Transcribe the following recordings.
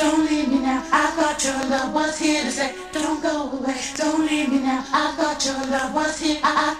Don't leave me now. I thought your love was here to stay. Don't go away. Don't leave me now. I thought your love was here. I, I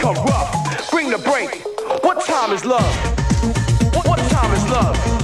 corrupt. Bring the break. What time is love? What time is love?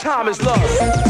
time is love.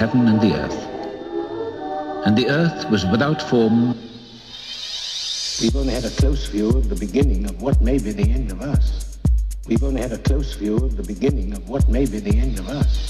Heaven and the earth. And the earth was without form. We've only had a close view of the beginning of what may be the end of us. We've only had a close view of the beginning of what may be the end of us.